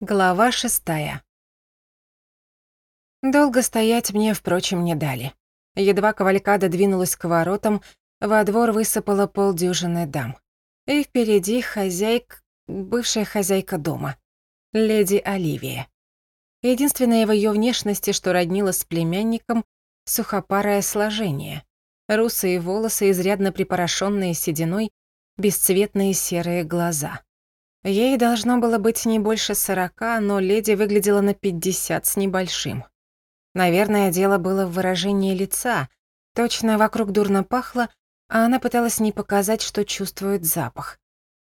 Глава шестая. Долго стоять мне, впрочем, не дали. Едва кавалькада двинулась к воротам, во двор высыпала полдюжины дам. И впереди хозяйка, бывшая хозяйка дома, леди Оливия. Единственное в ее внешности, что роднило с племянником, сухопарое сложение. Русые волосы, изрядно припорошенные сединой, бесцветные серые глаза. Ей должно было быть не больше сорока, но леди выглядела на пятьдесят с небольшим. Наверное, дело было в выражении лица. Точно вокруг дурно пахло, а она пыталась не показать, что чувствует запах.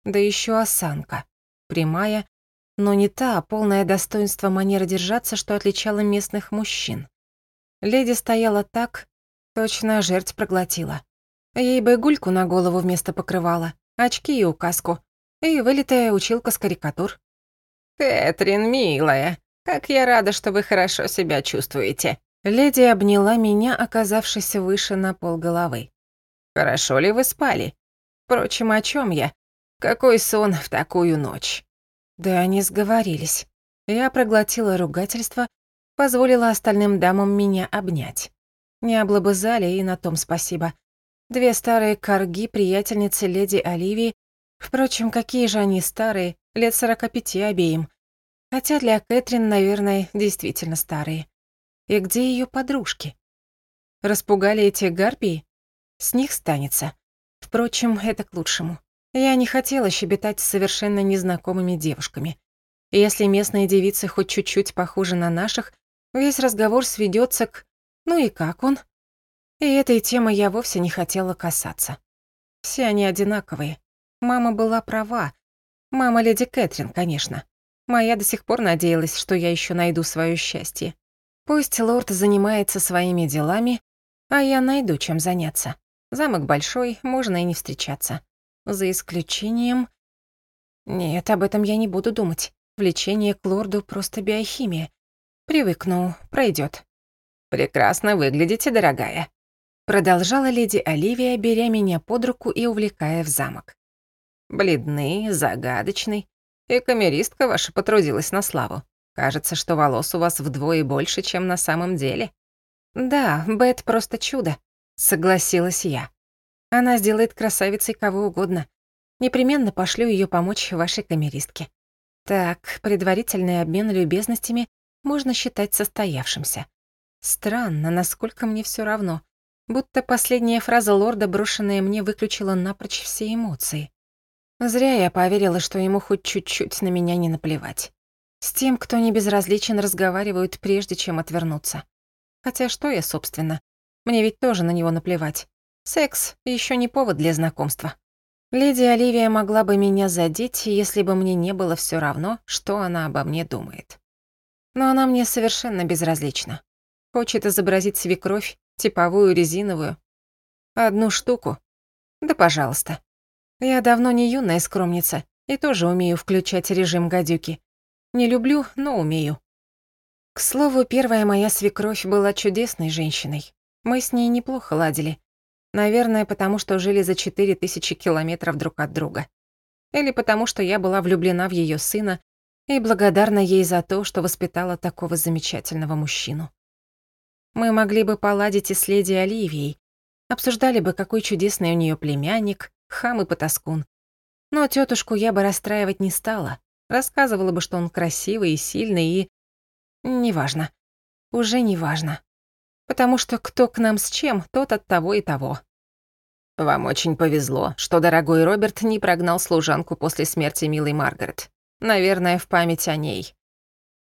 Да еще осанка. Прямая, но не та, а полное достоинство манеры держаться, что отличало местных мужчин. Леди стояла так, точно жертв проглотила. Ей бы гульку на голову вместо покрывала, очки и указку — и вылитая училка с карикатур. «Кэтрин, милая, как я рада, что вы хорошо себя чувствуете». Леди обняла меня, оказавшись выше на пол головы. «Хорошо ли вы спали? Впрочем, о чем я? Какой сон в такую ночь?» Да они сговорились. Я проглотила ругательство, позволила остальным дамам меня обнять. Не облобызали, и на том спасибо. Две старые корги, приятельницы леди Оливии, Впрочем, какие же они старые, лет сорока пяти обеим. Хотя для Кэтрин, наверное, действительно старые. И где ее подружки? Распугали эти гарпии? С них станется. Впрочем, это к лучшему. Я не хотела щебетать с совершенно незнакомыми девушками. Если местные девицы хоть чуть-чуть похожи на наших, весь разговор сведется к «ну и как он?». И этой темы я вовсе не хотела касаться. Все они одинаковые. Мама была права. Мама леди Кэтрин, конечно. Моя до сих пор надеялась, что я еще найду свое счастье. Пусть лорд занимается своими делами, а я найду чем заняться. Замок большой, можно и не встречаться. За исключением... Нет, об этом я не буду думать. Влечение к лорду просто биохимия. Привыкну, пройдет. «Прекрасно выглядите, дорогая», продолжала леди Оливия, беря меня под руку и увлекая в замок. Бледный, загадочный. И камеристка ваша потрудилась на славу. Кажется, что волос у вас вдвое больше, чем на самом деле. Да, Бет просто чудо, согласилась я. Она сделает красавицей кого угодно. Непременно пошлю ее помочь вашей камеристке. Так, предварительный обмен любезностями можно считать состоявшимся. Странно, насколько мне все равно. Будто последняя фраза лорда, брошенная мне, выключила напрочь все эмоции. Зря я поверила, что ему хоть чуть-чуть на меня не наплевать. С тем, кто не безразличен, разговаривают прежде, чем отвернуться. Хотя что я, собственно? Мне ведь тоже на него наплевать. Секс — еще не повод для знакомства. Леди Оливия могла бы меня задеть, если бы мне не было все равно, что она обо мне думает. Но она мне совершенно безразлична. Хочет изобразить свекровь, типовую резиновую. Одну штуку. Да пожалуйста. Я давно не юная скромница и тоже умею включать режим гадюки. Не люблю, но умею. К слову, первая моя свекровь была чудесной женщиной. Мы с ней неплохо ладили. Наверное, потому что жили за четыре тысячи километров друг от друга. Или потому что я была влюблена в ее сына и благодарна ей за то, что воспитала такого замечательного мужчину. Мы могли бы поладить и с леди Оливией, обсуждали бы, какой чудесный у нее племянник, хам и потаскун. Но тетушку я бы расстраивать не стала. Рассказывала бы, что он красивый и сильный и... Неважно. Уже неважно. Потому что кто к нам с чем, тот от того и того. Вам очень повезло, что дорогой Роберт не прогнал служанку после смерти милой Маргарет. Наверное, в память о ней.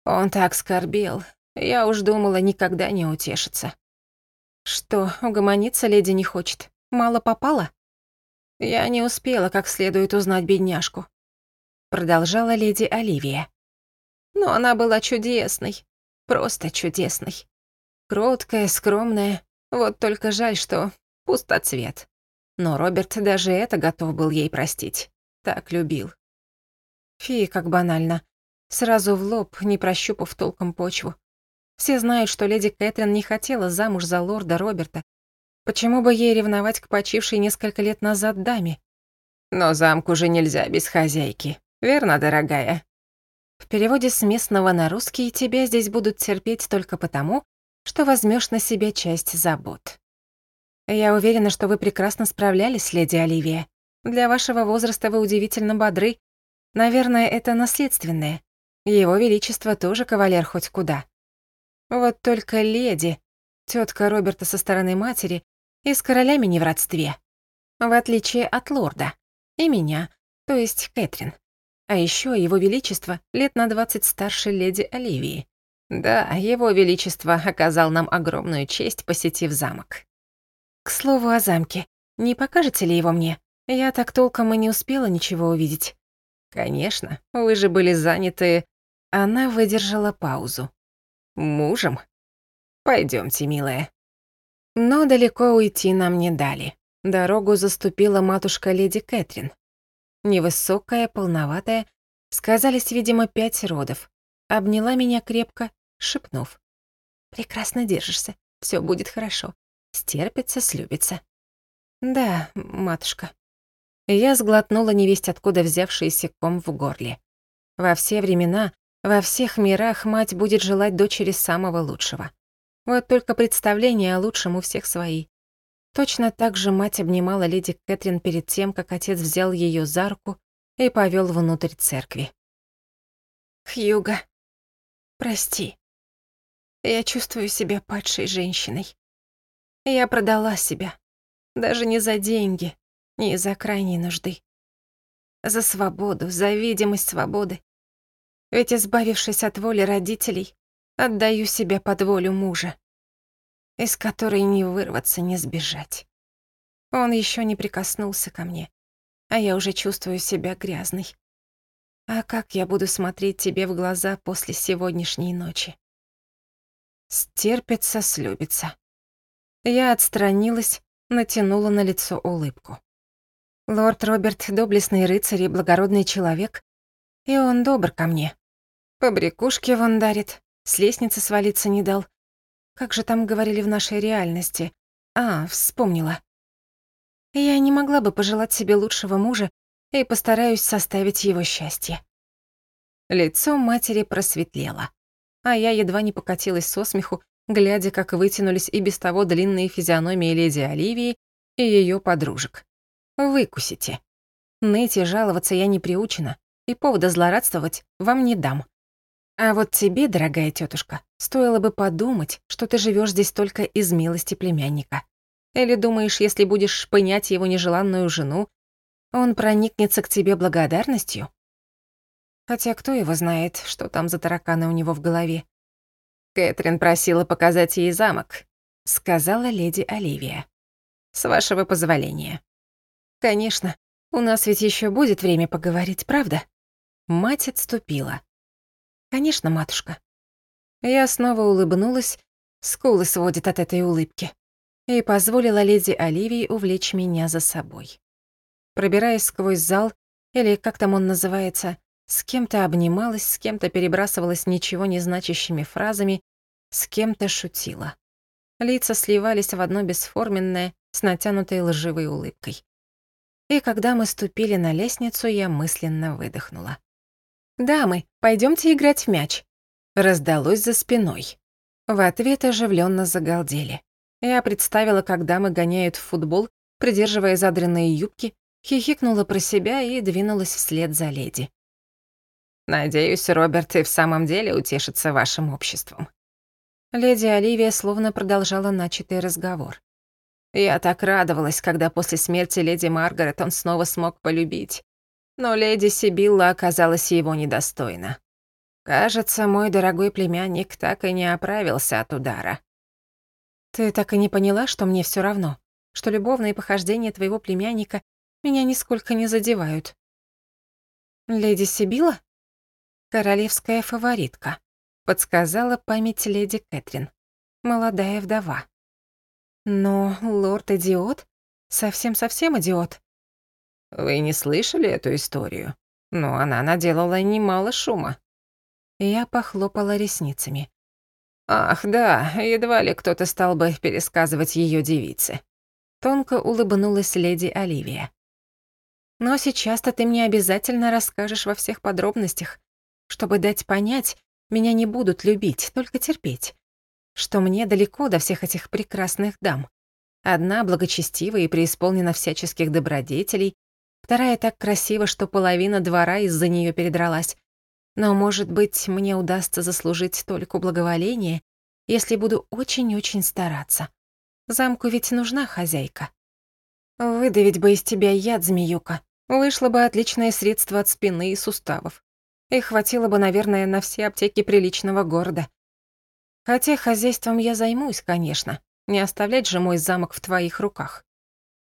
Он так скорбел. Я уж думала, никогда не утешится. Что, угомониться леди не хочет? Мало попало? Я не успела как следует узнать бедняжку. Продолжала леди Оливия. Но она была чудесной. Просто чудесной. Кроткая, скромная. Вот только жаль, что пустоцвет. Но Роберт даже это готов был ей простить. Так любил. Фи, как банально. Сразу в лоб, не прощупав толком почву. Все знают, что леди Кэтрин не хотела замуж за лорда Роберта, Почему бы ей ревновать к почившей несколько лет назад даме? Но замку же нельзя без хозяйки, верно, дорогая? В переводе с местного на русский тебя здесь будут терпеть только потому, что возьмешь на себя часть забот. Я уверена, что вы прекрасно справлялись, леди Оливия. Для вашего возраста вы удивительно бодры. Наверное, это наследственное. Его Величество тоже кавалер хоть куда. Вот только леди, тетка Роберта со стороны матери, и с королями не в родстве. В отличие от лорда. И меня, то есть Кэтрин. А еще его величество лет на двадцать старше леди Оливии. Да, его величество оказал нам огромную честь, посетив замок. К слову о замке, не покажете ли его мне? Я так толком и не успела ничего увидеть. Конечно, вы же были заняты... Она выдержала паузу. Мужем? Пойдемте, милая. Но далеко уйти нам не дали. Дорогу заступила матушка леди Кэтрин. Невысокая, полноватая, сказались, видимо, пять родов. Обняла меня крепко, шепнув. «Прекрасно держишься, все будет хорошо. Стерпится, слюбится». «Да, матушка». Я сглотнула невесть откуда взявшийся ком в горле. Во все времена, во всех мирах мать будет желать дочери самого лучшего. Вот только представления о лучшем у всех свои. Точно так же мать обнимала леди Кэтрин перед тем, как отец взял ее за руку и повел внутрь церкви. «Хьюга, прости. Я чувствую себя падшей женщиной. Я продала себя. Даже не за деньги, не из-за крайней нужды. За свободу, за видимость свободы. Ведь, избавившись от воли родителей, Отдаю себя под волю мужа, из которой не вырваться, не сбежать. Он еще не прикоснулся ко мне, а я уже чувствую себя грязной. А как я буду смотреть тебе в глаза после сегодняшней ночи? Стерпится, слюбится. Я отстранилась, натянула на лицо улыбку. Лорд Роберт — доблестный рыцарь и благородный человек, и он добр ко мне. Побрякушки вон дарит, с лестницы свалиться не дал. Как же там говорили в нашей реальности? А, вспомнила. Я не могла бы пожелать себе лучшего мужа и постараюсь составить его счастье. Лицо матери просветлело, а я едва не покатилась со смеху, глядя, как вытянулись и без того длинные физиономии леди Оливии и ее подружек. Выкусите. Ныть и жаловаться я не приучена, и повода злорадствовать вам не дам. А вот тебе, дорогая тетушка, стоило бы подумать, что ты живешь здесь только из милости племянника. Или думаешь, если будешь шпынять его нежеланную жену, он проникнется к тебе благодарностью? Хотя кто его знает, что там за тараканы у него в голове? Кэтрин просила показать ей замок, сказала леди Оливия. С вашего позволения. Конечно, у нас ведь еще будет время поговорить, правда? Мать отступила. «Конечно, матушка». Я снова улыбнулась, скулы сводит от этой улыбки, и позволила леди Оливии увлечь меня за собой. Пробираясь сквозь зал, или как там он называется, с кем-то обнималась, с кем-то перебрасывалась ничего не значащими фразами, с кем-то шутила. Лица сливались в одно бесформенное, с натянутой лживой улыбкой. И когда мы ступили на лестницу, я мысленно выдохнула. «Дамы, пойдемте играть в мяч», — раздалось за спиной. В ответ оживленно загалдели. Я представила, как дамы гоняют в футбол, придерживая задренные юбки, хихикнула про себя и двинулась вслед за леди. «Надеюсь, Роберт и в самом деле утешится вашим обществом». Леди Оливия словно продолжала начатый разговор. «Я так радовалась, когда после смерти леди Маргарет он снова смог полюбить. Но леди Сибилла оказалась его недостойна. Кажется, мой дорогой племянник так и не оправился от удара. Ты так и не поняла, что мне все равно, что любовные похождения твоего племянника меня нисколько не задевают. Леди Сибилла? Королевская фаворитка, подсказала память леди Кэтрин. Молодая вдова. Но лорд-идиот? Совсем-совсем идиот. Вы не слышали эту историю? Но она наделала немало шума. Я похлопала ресницами. Ах, да, едва ли кто-то стал бы пересказывать ее девице. Тонко улыбнулась леди Оливия. Но сейчас-то ты мне обязательно расскажешь во всех подробностях. чтобы дать понять, меня не будут любить, только терпеть. Что мне далеко до всех этих прекрасных дам. Одна благочестива и преисполнена всяческих добродетелей, вторая так красива, что половина двора из-за нее передралась. Но, может быть, мне удастся заслужить только благоволение, если буду очень-очень стараться. Замку ведь нужна хозяйка. Выдавить бы из тебя яд, змеюка. Вышло бы отличное средство от спины и суставов. И хватило бы, наверное, на все аптеки приличного города. Хотя хозяйством я займусь, конечно. Не оставлять же мой замок в твоих руках.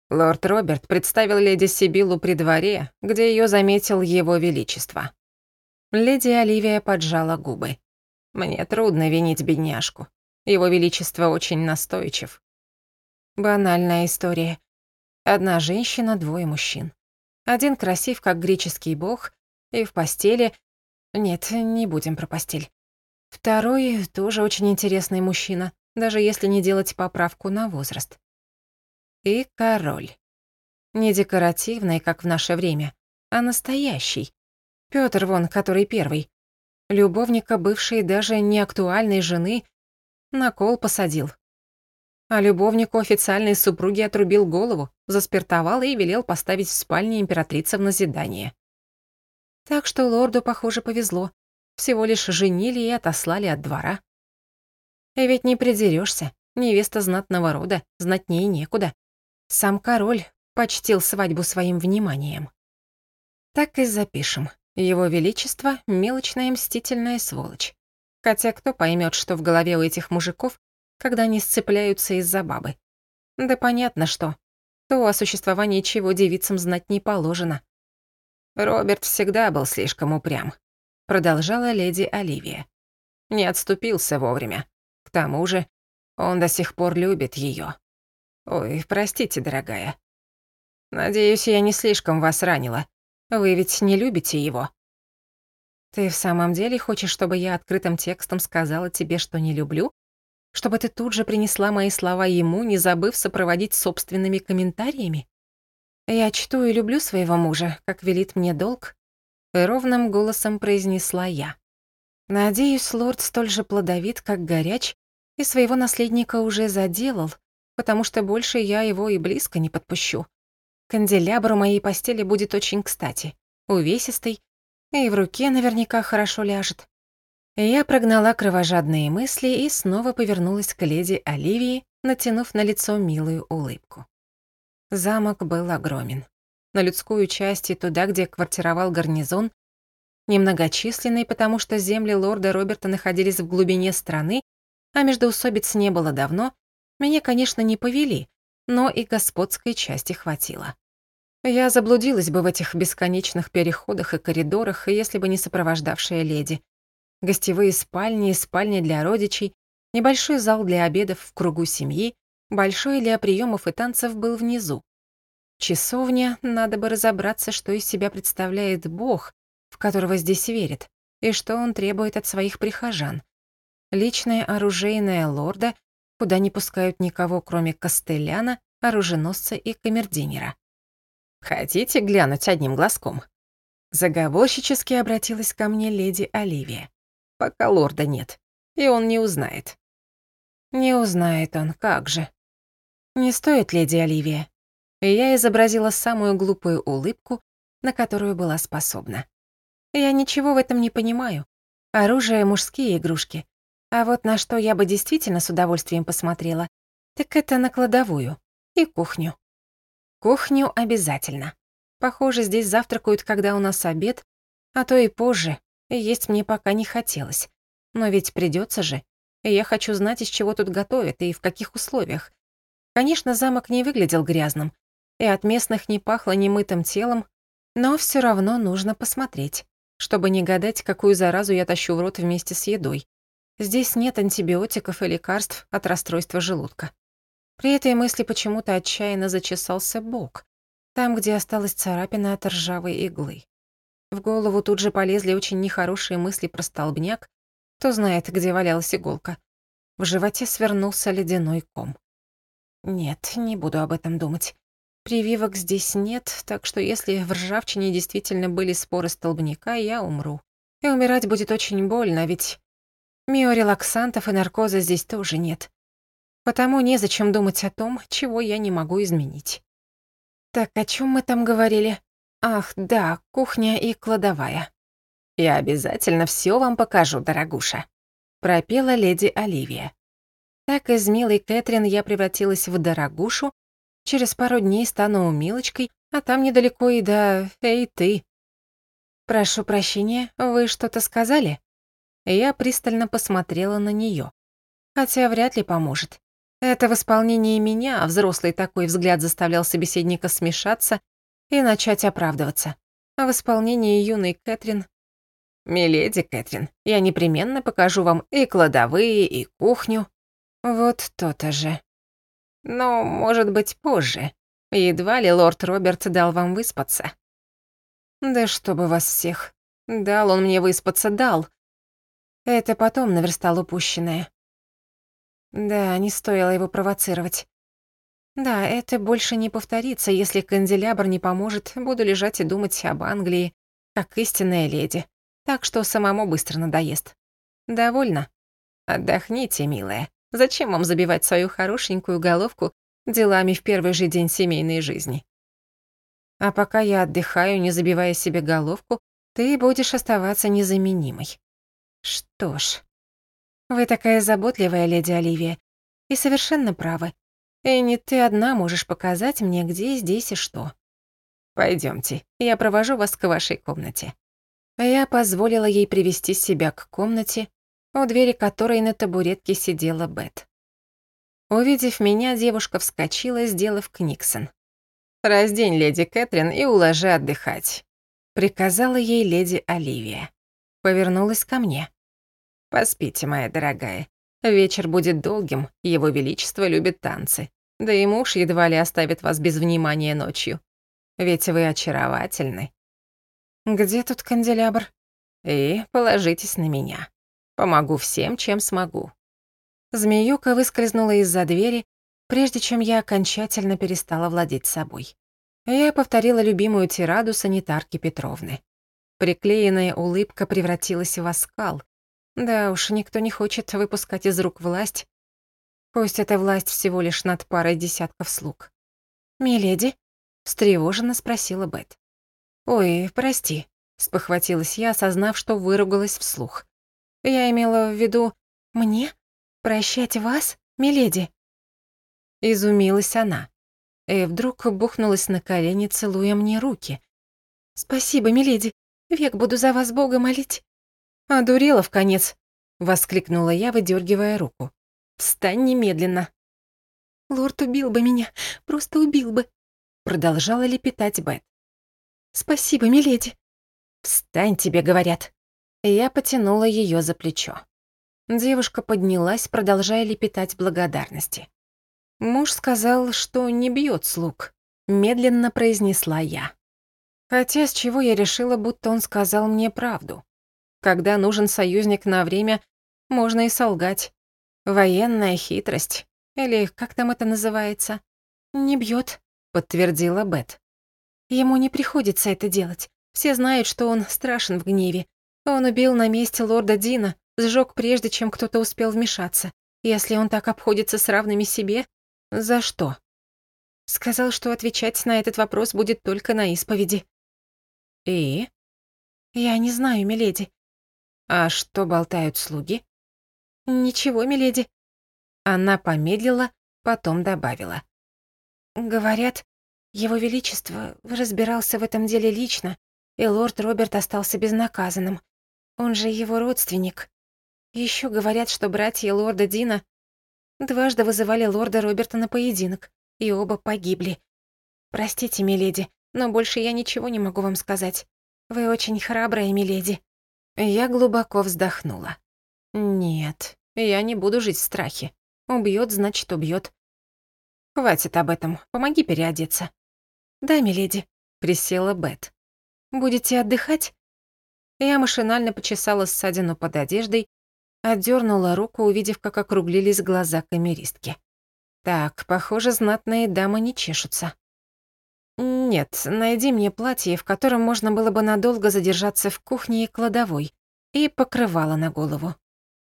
Лорд Роберт представил леди Сибилу при дворе, где ее заметил его величество. Леди Оливия поджала губы. Мне трудно винить бедняжку. Его величество очень настойчив. Банальная история. Одна женщина, двое мужчин. Один красив, как греческий бог, и в постели... Нет, не будем про постель. Второй тоже очень интересный мужчина, даже если не делать поправку на возраст. И король. Не декоративный, как в наше время, а настоящий. Пётр вон, который первый. Любовника бывшей даже не актуальной жены на кол посадил. А любовнику официальной супруги отрубил голову, заспиртовал и велел поставить в спальне императрицы в назидание. Так что лорду, похоже, повезло. Всего лишь женили и отослали от двора. И ведь не придерешься. Невеста знатного рода, знатнее некуда. Сам король почтил свадьбу своим вниманием. Так и запишем. Его Величество — мелочная мстительная сволочь. Хотя кто поймет, что в голове у этих мужиков, когда они сцепляются из-за бабы? Да понятно, что. То, о существовании чего девицам знать не положено. Роберт всегда был слишком упрям, продолжала леди Оливия. Не отступился вовремя. К тому же он до сих пор любит ее. Ой, простите, дорогая. Надеюсь, я не слишком вас ранила. Вы ведь не любите его. Ты в самом деле хочешь, чтобы я открытым текстом сказала тебе, что не люблю? Чтобы ты тут же принесла мои слова ему, не забыв сопроводить собственными комментариями? Я чту и люблю своего мужа, как велит мне долг, ровным голосом произнесла я. Надеюсь, лорд столь же плодовит, как горяч, и своего наследника уже заделал, потому что больше я его и близко не подпущу. Канделябр у моей постели будет очень кстати, увесистый, и в руке наверняка хорошо ляжет. Я прогнала кровожадные мысли и снова повернулась к леди Оливии, натянув на лицо милую улыбку. Замок был огромен. На людскую часть и туда, где квартировал гарнизон, немногочисленный, потому что земли лорда Роберта находились в глубине страны, а междоусобиц не было давно, меня, конечно, не повели, но и господской части хватило. Я заблудилась бы в этих бесконечных переходах и коридорах, если бы не сопровождавшая леди. Гостевые спальни и спальни для родичей, небольшой зал для обедов в кругу семьи, большой для приемов и танцев был внизу. Часовня, надо бы разобраться, что из себя представляет Бог, в которого здесь верит, и что он требует от своих прихожан. Личное оружейное лорда, куда не пускают никого, кроме костеляна, оруженосца и камердинера. «Хотите глянуть одним глазком?» Заговорщически обратилась ко мне леди Оливия. «Пока лорда нет, и он не узнает». «Не узнает он, как же». «Не стоит, леди Оливия». Я изобразила самую глупую улыбку, на которую была способна. «Я ничего в этом не понимаю. Оружие — мужские игрушки. А вот на что я бы действительно с удовольствием посмотрела, так это на кладовую и кухню. Кухню обязательно. Похоже, здесь завтракают, когда у нас обед, а то и позже, есть мне пока не хотелось. Но ведь придется же. И я хочу знать, из чего тут готовят и в каких условиях. Конечно, замок не выглядел грязным, и от местных не пахло немытым телом, но все равно нужно посмотреть, чтобы не гадать, какую заразу я тащу в рот вместе с едой. Здесь нет антибиотиков и лекарств от расстройства желудка. При этой мысли почему-то отчаянно зачесался бок, там, где осталась царапина от ржавой иглы. В голову тут же полезли очень нехорошие мысли про столбняк, кто знает, где валялась иголка. В животе свернулся ледяной ком. Нет, не буду об этом думать. Прививок здесь нет, так что если в ржавчине действительно были споры столбняка, я умру. И умирать будет очень больно, ведь миорелаксантов и наркоза здесь тоже нет. Потому незачем думать о том, чего я не могу изменить. Так, о чем мы там говорили? Ах, да, кухня и кладовая. Я обязательно все вам покажу, дорогуша, пропела леди Оливия. Так из милой Кэтрин я превратилась в дорогушу, через пару дней стану милочкой, а там недалеко и до «Эй, ты». «Прошу прощения, вы что-то сказали?» Я пристально посмотрела на нее. Хотя вряд ли поможет. Это в исполнении меня, а взрослый такой взгляд заставлял собеседника смешаться и начать оправдываться. А в исполнении юной Кэтрин... «Миледи Кэтрин, я непременно покажу вам и кладовые, и кухню», вот то-то же. Но, может быть, позже. Едва ли лорд Роберт дал вам выспаться. Да чтобы вас всех. Дал он мне выспаться, дал. Это потом наверстал упущенное. Да, не стоило его провоцировать. Да, это больше не повторится, если канделябр не поможет, буду лежать и думать об Англии, как истинная леди. Так что самому быстро надоест. Довольно? Отдохните, милая. Зачем вам забивать свою хорошенькую головку делами в первый же день семейной жизни? А пока я отдыхаю, не забивая себе головку, ты будешь оставаться незаменимой. Что ж, вы такая заботливая, леди Оливия, и совершенно правы. И не ты одна можешь показать мне, где здесь и что. Пойдемте, я провожу вас к вашей комнате. Я позволила ей привести себя к комнате, у двери которой на табуретке сидела Бет. Увидев меня, девушка вскочила, сделав книксон. «Раздень леди Кэтрин и уложи отдыхать», — приказала ей леди Оливия. Повернулась ко мне. «Поспите, моя дорогая. Вечер будет долгим, его величество любит танцы. Да и муж едва ли оставит вас без внимания ночью. Ведь вы очаровательны». «Где тут канделябр?» «И положитесь на меня». Помогу всем, чем смогу». Змеюка выскользнула из-за двери, прежде чем я окончательно перестала владеть собой. Я повторила любимую тираду санитарки Петровны. Приклеенная улыбка превратилась в оскал. Да уж, никто не хочет выпускать из рук власть. Пусть эта власть всего лишь над парой десятков слуг. «Миледи?» — встревоженно спросила Бет. «Ой, прости», — спохватилась я, осознав, что выругалась вслух. Я имела в виду мне прощать вас, миледи. Изумилась она. И вдруг бухнулась на колени, целуя мне руки. «Спасибо, миледи, век буду за вас Бога молить». «Одурела в конец», — воскликнула я, выдергивая руку. «Встань немедленно». «Лорд убил бы меня, просто убил бы», — продолжала лепетать Бет. «Спасибо, миледи». «Встань, тебе говорят», я потянула ее за плечо. Девушка поднялась, продолжая лепетать благодарности. Муж сказал, что не бьет слуг. Медленно произнесла я. Хотя с чего я решила, будто он сказал мне правду. Когда нужен союзник на время, можно и солгать. Военная хитрость. Или как там это называется? «Не бьет, подтвердила Бет. Ему не приходится это делать. Все знают, что он страшен в гневе, он убил на месте лорда Дина, сжег прежде, чем кто-то успел вмешаться. Если он так обходится с равными себе, за что? Сказал, что отвечать на этот вопрос будет только на исповеди. И? Я не знаю, миледи. А что болтают слуги? Ничего, миледи. Она помедлила, потом добавила. Говорят, его величество разбирался в этом деле лично, и лорд Роберт остался безнаказанным. Он же его родственник. Еще говорят, что братья лорда Дина дважды вызывали лорда Роберта на поединок, и оба погибли. Простите, миледи, но больше я ничего не могу вам сказать. Вы очень храбрая, миледи. Я глубоко вздохнула. Нет, я не буду жить в страхе. Убьет, значит, убьет. Хватит об этом, помоги переодеться. Да, миледи, присела Бет. Будете отдыхать? Я машинально почесала ссадину под одеждой, отдернула руку, увидев, как округлились глаза камеристки. Так, похоже, знатные дамы не чешутся. Нет, найди мне платье, в котором можно было бы надолго задержаться в кухне и кладовой, и покрывало на голову.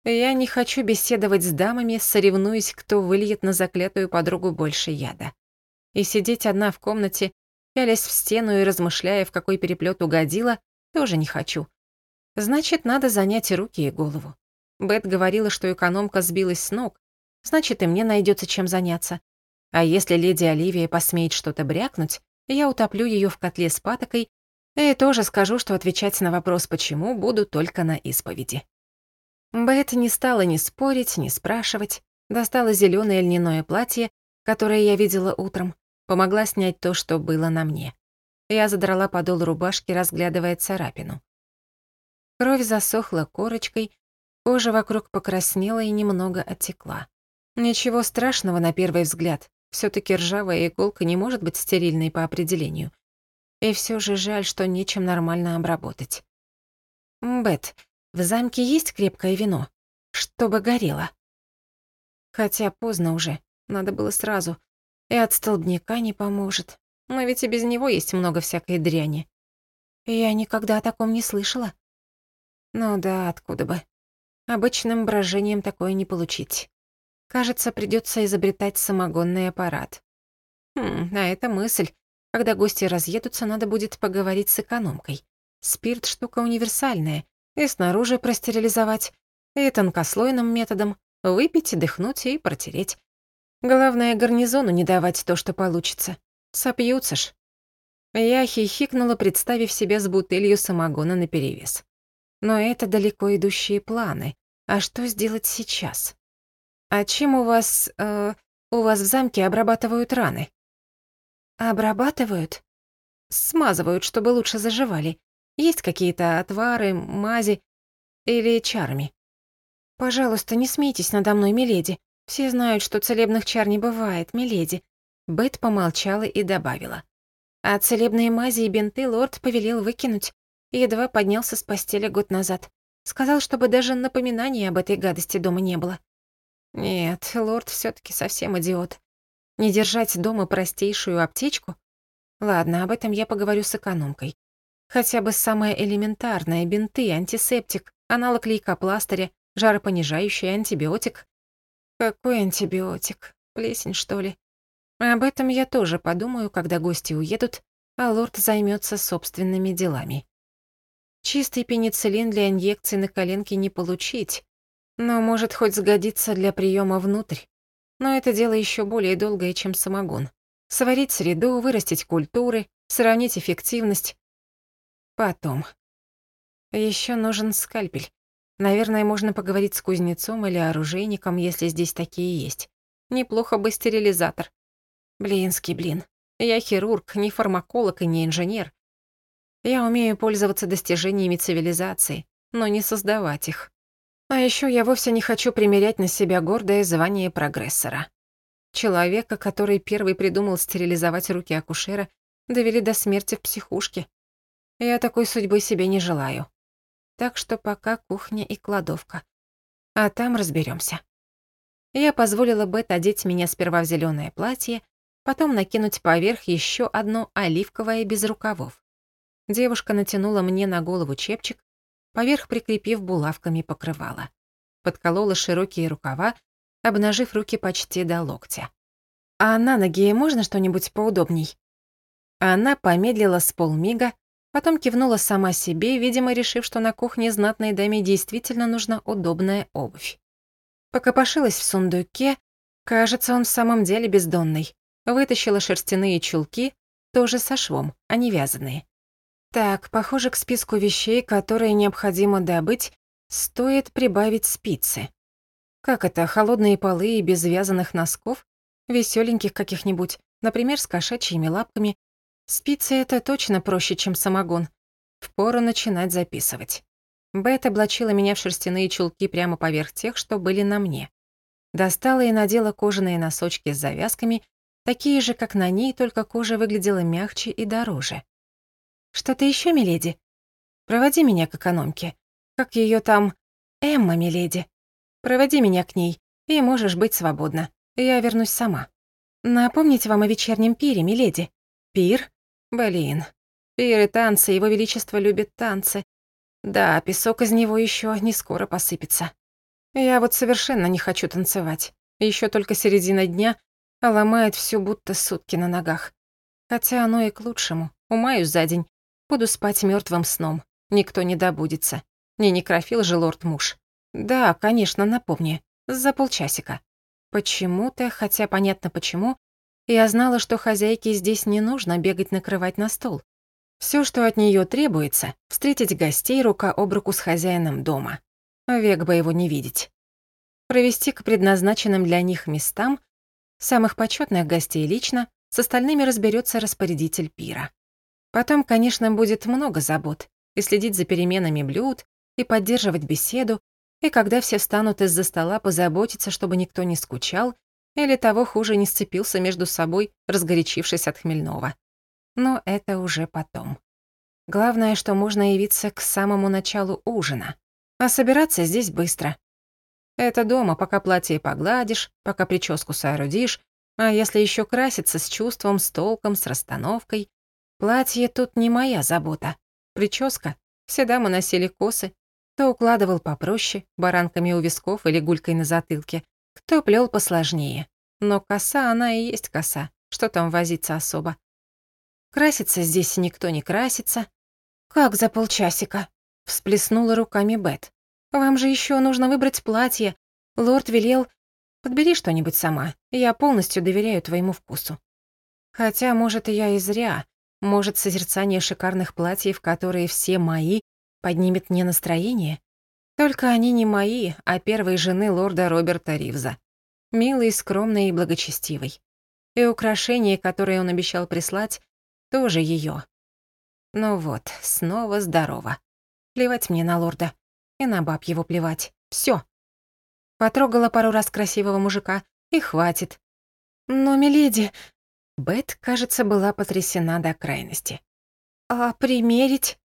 Я не хочу беседовать с дамами, соревнуясь, кто выльет на заклятую подругу больше яда. И сидеть одна в комнате, пялясь в стену и размышляя, в какой переплет угодила, тоже не хочу. Значит, надо занять руки и голову. Бет говорила, что экономка сбилась с ног, значит, и мне найдется чем заняться. А если леди Оливия посмеет что-то брякнуть, я утоплю ее в котле с патокой и тоже скажу, что отвечать на вопрос «почему» буду только на исповеди. Бет не стала ни спорить, ни спрашивать, достала зеленое льняное платье, которое я видела утром, помогла снять то, что было на мне. Я задрала подол рубашки, разглядывая царапину. Кровь засохла корочкой, кожа вокруг покраснела и немного оттекла. Ничего страшного на первый взгляд, все таки ржавая иголка не может быть стерильной по определению. И все же жаль, что нечем нормально обработать. «Бет, в замке есть крепкое вино? Чтобы горело?» Хотя поздно уже, надо было сразу. И от столбняка не поможет. Но ведь и без него есть много всякой дряни. Я никогда о таком не слышала. Ну да, откуда бы. Обычным брожением такое не получить. Кажется, придется изобретать самогонный аппарат. Хм, а это мысль. Когда гости разъедутся, надо будет поговорить с экономкой. Спирт — штука универсальная. И снаружи простерилизовать, и тонкослойным методом. Выпить, дыхнуть и протереть. Главное, гарнизону не давать то, что получится. Сопьются ж. Я хихикнула, представив себя с бутылью самогона наперевес. Но это далеко идущие планы. А что сделать сейчас? А чем у вас... Э, у вас в замке обрабатывают раны? Обрабатывают? Смазывают, чтобы лучше заживали. Есть какие-то отвары, мази или чарми. Пожалуйста, не смейтесь надо мной, миледи. Все знают, что целебных чар не бывает, миледи. Бет помолчала и добавила. А целебные мази и бинты лорд повелел выкинуть. Едва поднялся с постели год назад. Сказал, чтобы даже напоминаний об этой гадости дома не было. Нет, лорд все таки совсем идиот. Не держать дома простейшую аптечку? Ладно, об этом я поговорю с экономкой. Хотя бы самое элементарное — бинты, антисептик, аналог лейкопластыря, жаропонижающий антибиотик. Какой антибиотик? Плесень, что ли? Об этом я тоже подумаю, когда гости уедут, а лорд займется собственными делами. Чистый пенициллин для инъекций на коленке не получить, но может хоть сгодиться для приема внутрь. Но это дело еще более долгое, чем самогон. Сварить среду, вырастить культуры, сравнить эффективность. Потом. Еще нужен скальпель. Наверное, можно поговорить с кузнецом или оружейником, если здесь такие есть. Неплохо бы стерилизатор. Блинский блин. Я хирург, не фармаколог и не инженер. Я умею пользоваться достижениями цивилизации, но не создавать их. А еще я вовсе не хочу примерять на себя гордое звание прогрессора. Человека, который первый придумал стерилизовать руки акушера, довели до смерти в психушке. Я такой судьбы себе не желаю. Так что пока кухня и кладовка. А там разберемся. Я позволила Бет одеть меня сперва в зеленое платье, потом накинуть поверх еще одно оливковое без рукавов. Девушка натянула мне на голову чепчик, поверх прикрепив булавками покрывало. Подколола широкие рукава, обнажив руки почти до локтя. «А на ноги можно что-нибудь поудобней?» Она помедлила с полмига, потом кивнула сама себе, видимо, решив, что на кухне знатной даме действительно нужна удобная обувь. Покопошилась в сундуке, кажется, он в самом деле бездонный. Вытащила шерстяные чулки, тоже со швом, а не вязаные. Так, похоже, к списку вещей, которые необходимо добыть, стоит прибавить спицы. Как это, холодные полы и без вязаных носков? Весёленьких каких-нибудь, например, с кошачьими лапками. Спицы — это точно проще, чем самогон. Впору начинать записывать. Бет облачила меня в шерстяные чулки прямо поверх тех, что были на мне. Достала и надела кожаные носочки с завязками, такие же, как на ней, только кожа выглядела мягче и дороже. Что-то еще, миледи? Проводи меня к экономке. Как ее там? Эмма, миледи. Проводи меня к ней, и можешь быть свободна. Я вернусь сама. Напомнить вам о вечернем пире, миледи. Пир? Блин. Пир и танцы, его величество любит танцы. Да, песок из него еще не скоро посыпется. Я вот совершенно не хочу танцевать. Еще только середина дня, а ломает всё будто сутки на ногах. Хотя оно и к лучшему. Умаюсь за день. Буду спать мертвым сном. Никто не добудется. Не некрофил же лорд-муж. Да, конечно, напомни. За полчасика. Почему-то, хотя понятно почему, я знала, что хозяйке здесь не нужно бегать накрывать на стол. Все, что от нее требуется, встретить гостей рука об руку с хозяином дома. Век бы его не видеть. Провести к предназначенным для них местам самых почетных гостей лично, с остальными разберется распорядитель пира. Потом, конечно, будет много забот, и следить за переменами блюд, и поддерживать беседу, и когда все встанут из-за стола, позаботиться, чтобы никто не скучал, или того хуже не сцепился между собой, разгорячившись от хмельного. Но это уже потом. Главное, что можно явиться к самому началу ужина. А собираться здесь быстро. Это дома, пока платье погладишь, пока прическу соорудишь, а если еще краситься с чувством, с толком, с расстановкой. Платье тут не моя забота. Прическа. Все дамы носили косы. Кто укладывал попроще, баранками у висков или гулькой на затылке, кто плел посложнее. Но коса, она и есть коса. Что там возиться особо? Краситься здесь никто не красится. Как за полчасика? Всплеснула руками Бет. Вам же еще нужно выбрать платье. Лорд велел... Подбери что-нибудь сама. Я полностью доверяю твоему вкусу. Хотя, может, и я и зря. Может, созерцание шикарных платьев, которые все мои, поднимет мне настроение? Только они не мои, а первой жены лорда Роберта Ривза. Милый, скромный и благочестивый. И украшение, которое он обещал прислать, тоже ее. Ну вот, снова здорово. Плевать мне на лорда. И на баб его плевать. Всё. Потрогала пару раз красивого мужика, и хватит. Но, миледи... Бет, кажется, была потрясена до крайности. «А примерить?»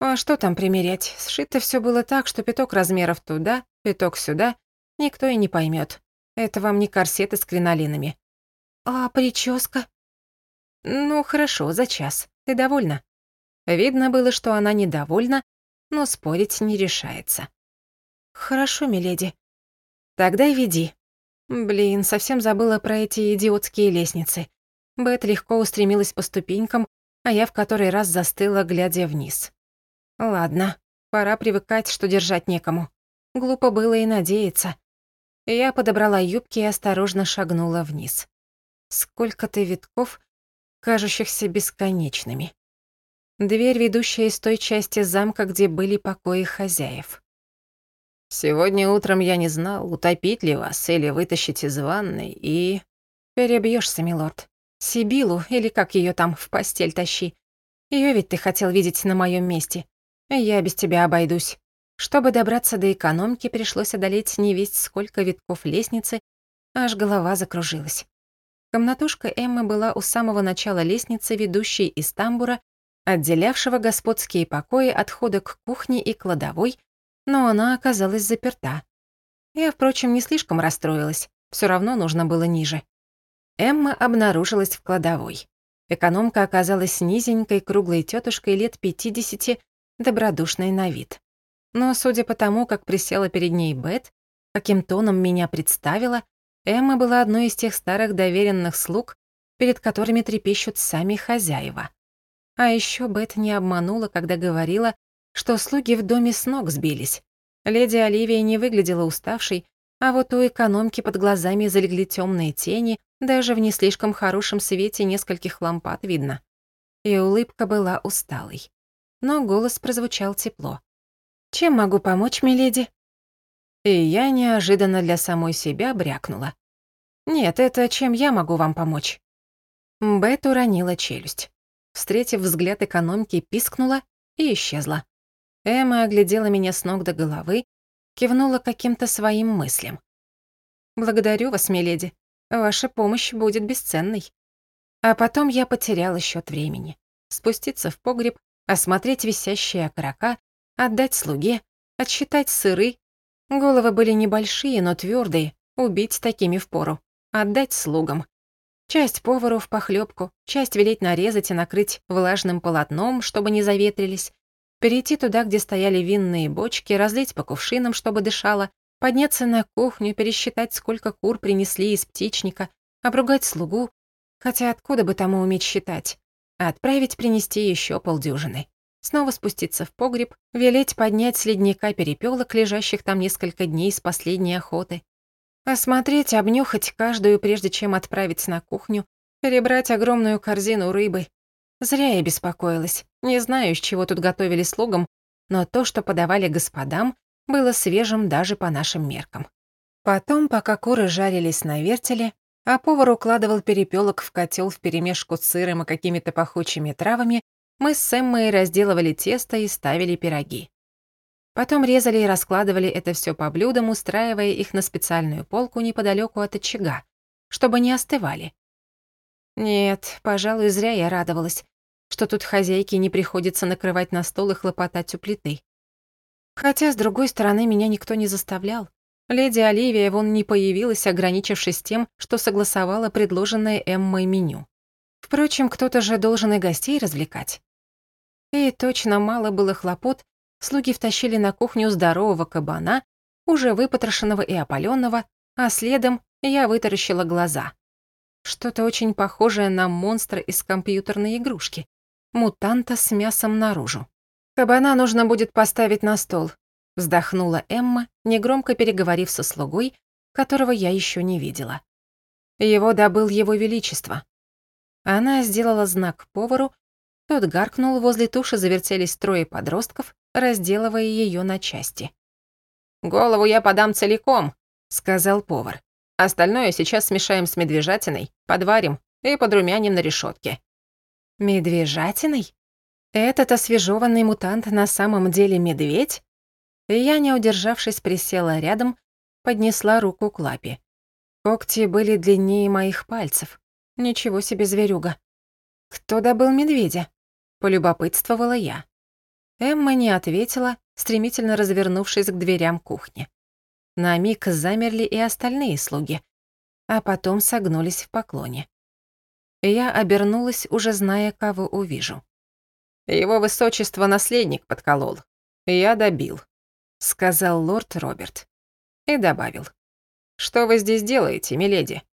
А что там примерять? Сшито все было так, что пяток размеров туда, пяток сюда. Никто и не поймет. Это вам не корсеты с кринолинами. А прическа? Ну, хорошо, за час. Ты довольна? Видно было, что она недовольна, но спорить не решается. Хорошо, миледи. Тогда веди. Блин, совсем забыла про эти идиотские лестницы. Бет легко устремилась по ступенькам, а я в который раз застыла, глядя вниз. Ладно, пора привыкать, что держать некому. Глупо было и надеяться. Я подобрала юбки и осторожно шагнула вниз. Сколько-то витков, кажущихся бесконечными. Дверь, ведущая из той части замка, где были покои хозяев. «Сегодня утром я не знал, утопить ли вас или вытащить из ванной, и...» «Перебьёшься, милорд. Сибилу, или как её там, в постель тащи. Её ведь ты хотел видеть на моём месте. Я без тебя обойдусь. Чтобы добраться до экономки, пришлось одолеть невесть сколько витков лестницы, аж голова закружилась. Комнатушка Эммы была у самого начала лестницы, ведущей из тамбура, отделявшего господские покои от хода к кухне и кладовой, но она оказалась заперта. Я, впрочем, не слишком расстроилась, все равно нужно было ниже. Эмма обнаружилась в кладовой. Экономка оказалась низенькой, круглой тетушкой лет пятидесяти добродушной на вид. Но судя по тому, как присела перед ней Бет, каким тоном меня представила, Эмма была одной из тех старых доверенных слуг, перед которыми трепещут сами хозяева. А еще Бет не обманула, когда говорила, что слуги в доме с ног сбились. Леди Оливия не выглядела уставшей, а вот у экономки под глазами залегли темные тени, даже в не слишком хорошем свете нескольких лампад видно. И улыбка была усталой но голос прозвучал тепло. «Чем могу помочь, миледи?» И я неожиданно для самой себя брякнула. «Нет, это чем я могу вам помочь?» Бет уронила челюсть. Встретив взгляд экономки, пискнула и исчезла. Эмма оглядела меня с ног до головы, кивнула каким-то своим мыслям. «Благодарю вас, миледи. Ваша помощь будет бесценной». А потом я потеряла счет времени. Спуститься в погреб, осмотреть висящие окорока, отдать слуге, отсчитать сыры. Головы были небольшие, но твердые, убить такими впору, отдать слугам. Часть повару в похлебку, часть велеть нарезать и накрыть влажным полотном, чтобы не заветрились, перейти туда, где стояли винные бочки, разлить по кувшинам, чтобы дышало, подняться на кухню, пересчитать, сколько кур принесли из птичника, обругать слугу, хотя откуда бы тому уметь считать, а отправить принести еще полдюжины. Снова спуститься в погреб, велеть поднять с ледника перепелок, лежащих там несколько дней с последней охоты, осмотреть, обнюхать каждую, прежде чем отправить на кухню, перебрать огромную корзину рыбы. Зря я беспокоилась. Не знаю, из чего тут готовили слугам, но то, что подавали господам, было свежим даже по нашим меркам. Потом, пока куры жарились на вертеле, а повар укладывал перепелок в котел вперемешку с сыром и какими-то пахучими травами, мы с Эммой разделывали тесто и ставили пироги. Потом резали и раскладывали это все по блюдам, устраивая их на специальную полку неподалеку от очага, чтобы не остывали. Нет, пожалуй, зря я радовалась, что тут хозяйке не приходится накрывать на стол и хлопотать у плиты. Хотя, с другой стороны, меня никто не заставлял. Леди Оливия вон не появилась, ограничившись тем, что согласовала предложенное Эммой меню. Впрочем, кто-то же должен и гостей развлекать. И точно мало было хлопот, слуги втащили на кухню здорового кабана, уже выпотрошенного и опалённого, а следом я вытаращила глаза. Что-то очень похожее на монстра из компьютерной игрушки. Мутанта с мясом наружу. «Кабана нужно будет поставить на стол», — вздохнула Эмма, негромко переговорив со слугой, которого я еще не видела. Его добыл его величество. Она сделала знак повару, тот гаркнул, возле туши завертелись трое подростков, разделывая ее на части. «Голову я подам целиком», — сказал повар. Остальное сейчас смешаем с медвежатиной, подварим и подрумяним на решетке. Медвежатиной? Этот освежеванный мутант на самом деле медведь? Я, не удержавшись, присела рядом, поднесла руку к лапе. Когти были длиннее моих пальцев. Ничего себе зверюга. Кто добыл медведя? Полюбопытствовала я. Эмма не ответила, стремительно развернувшись к дверям кухни. На миг замерли и остальные слуги, а потом согнулись в поклоне. Я обернулась, уже зная, кого увижу. «Его высочество наследник подколол. Я добил», — сказал лорд Роберт. И добавил. «Что вы здесь делаете, миледи?»